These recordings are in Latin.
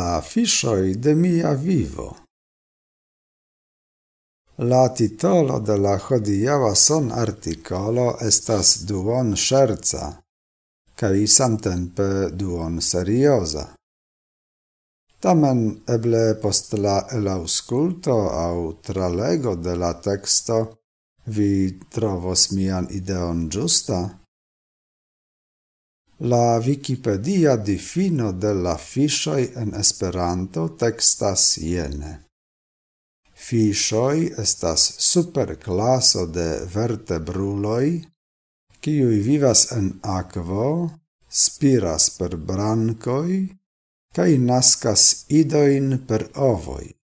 la afishoi de mia vivo. La titolo de la hodiava son articolo estas duon scherza kaj samtempe duon seriosa. Tamen eble post la elausculto au tralego de la texto vi trovos mian ideon giusta, La Wikipedia difino de la fishoi en Esperanto textas iene. Fishoi estas superclasso de vertebruloi, kiui vivas en aquo, spiras per brancoi, kai nascas idoin per ovoi.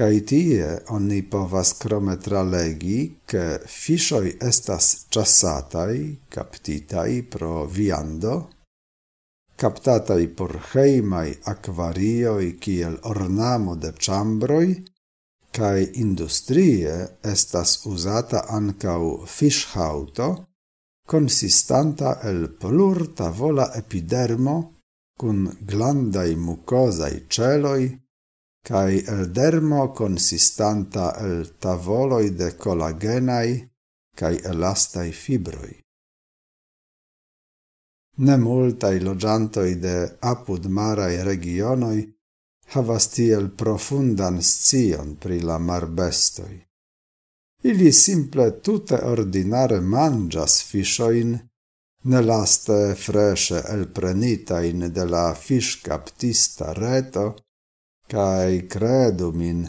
Kai tie oni povas krome tralegi, ke fishoi estas chassatai, captitai pro viando, captatai por heimai aquarioi kiel ornamo de chambroi, kai industrie estas usata ancau fishauto, consistanta el plur tavola epidermo cun glandai mucosai celoi, cae el dermo consistanta el tavoloi de collagenai cae elastai fibroi. Ne multai logiantoi de apud marai regionoi havas tiel profundan scion pri la marbestoi. Ili simple tute ordinare mangias fishoin, ne laste freshe elprenitain de la fish captista reto, cae credu min,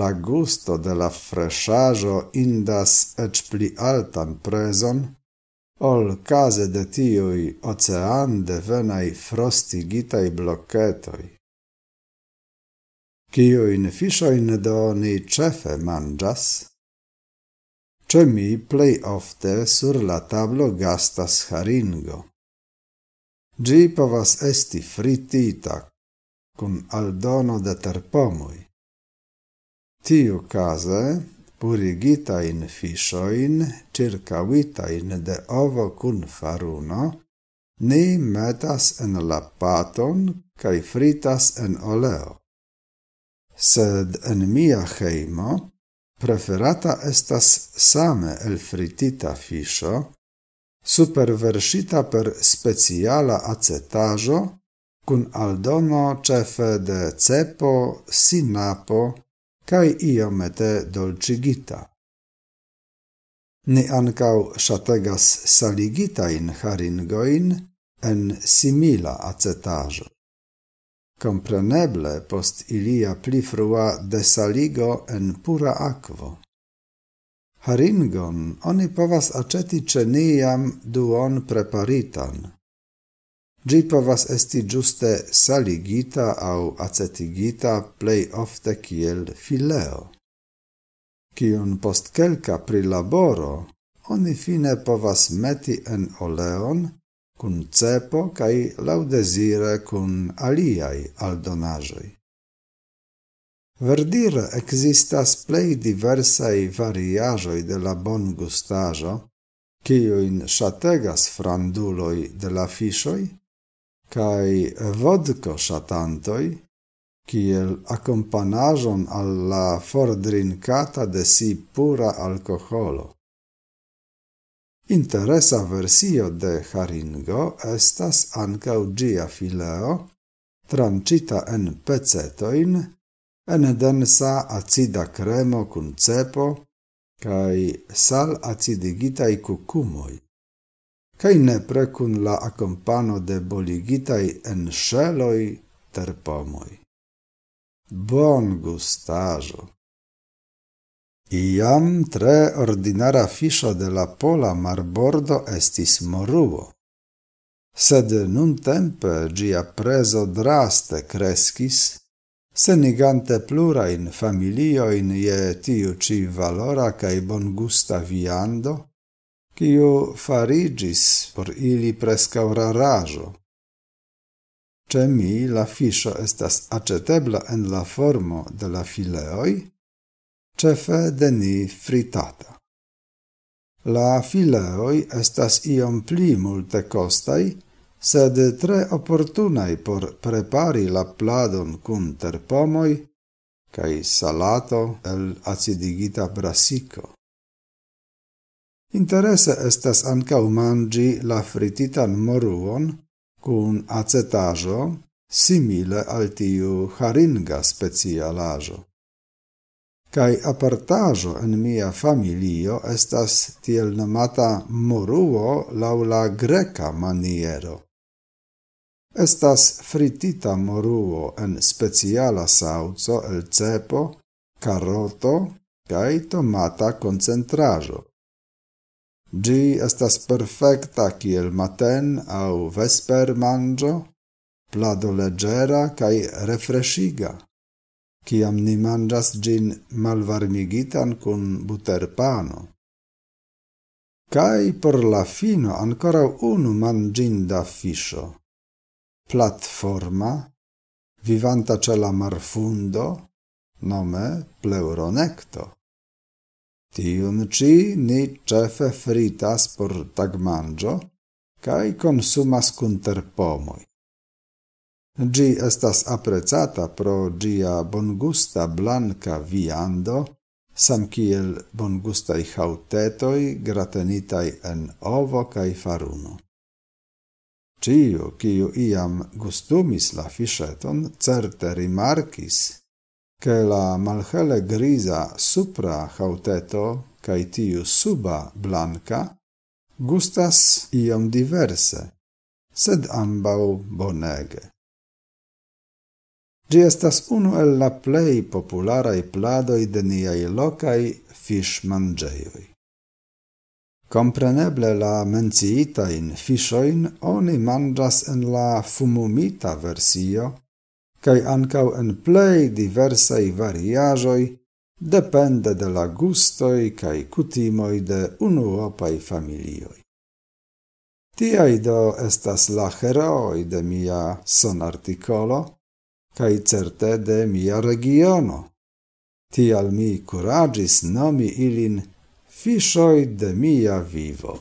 la gusto de la freshajo indas ec pli altan preson, ol case de tiui ocean devenai frostigitai bloccetoi. Cioin fisoin do ni cefe mangias? Ce mi plei ofte sur la tablo gastas haringo. Gi povas esti fritita, cun aldono da terpomui. Tiu case, purigita in fishoin, fiŝojn in de ovo cun faruno ni metas en la paton kaj fritas en oleo. Sed en mia heimo, preferata estas same el fritita fisho, superversita per speciala acetajo cun aldono cefe de cepo, sinapo, cae iomete dolcigita. Ni ancau shategas saligitain haringoin en simila acetajo. Compreneble post ilia pli frua desaligo en pura aquo. Haringon oni povas aceti ceniam duon preparitan Gi povas esti giuste saligita au acetigita plei ofte kiel fileo. Cion post quelca prilaboro, oni fine povas meti en oleon, cun cepo cae laudesire cun aliai aldonajoi. Verdire existas plei diversai variajoi de la bon gustajo, cioin shategas franduloi de la fishoi, cae vodko shatantoi, kiel accompanajon alla fordrincata de si pura alcoholo. Interesa versio de haringo estas ancau gia fileo, trancita en pecetoin, en densa acida cremo cun cepo, cae sal acidigitai cucumoi cae nepre cun la accompano de boligitai enceloi terpomoi. Bon gustajo! Iam tre ordinara fisho de la pola marbordo estis moruo. Sed nun tempe gia preso draste crescis, senigante plurain familioin je tiu ci valora cae bongusta viando, tio farigis por ili prescau rarajo. Ce mi la fisho estas acetebla en la formo de la fileoi, cefe de ni fritata. La fileoi estas iom pli multe costai, sed tre opportunai por prepari la pladon cun terpomoi cae salato el acidigita brasico. Interesse estas ancau mangi la frititan moruon cun acetajo simile al tiu haringa specialajo. Cai apartajo en mia familio estas tiel nomata moruo laula greca maniero. Estas fritita moruo en speciala sauco el cepo, caroto, kai tomata concentrajo. Gi estas perfecta kiel maten au vesper mangio, plado leggera cae refreshiga. Ciam ni mangias gin malvarmigitan cun buterpano. Cai por la fino ancora unu manginda fisho. Platforma, vivanta ce la marfundo, nome pleuronecto. Tiun ci ni cefe fritas por tagmangio, cae consumas cun pomoi. Gi estas apprezzata pro gia bongusta blanca viando, sam kiel bongustai hautetoi gratenitai en ovo cae faruno. Ciu, kiu iam gustumis la fischeton, certe rimarcis, che la malhele grisa supra hauteto cae tiu suba blanca gustas iom diverse, sed ambau bonege. Gi estas unu el la plei popularai pladoi de niai locai fish mangeioi. Compreneble la menciitain fishoin oni mangas en la fumumita versio, cae ancau en plei diversei variajoi, depende de la gustoi cae cutimoi de unuopai familioi. Tiai do estas la heroi de mia son articolo, cae certe de mia regiono. Tial mi curagis nomi ilin fishoi de mia vivo.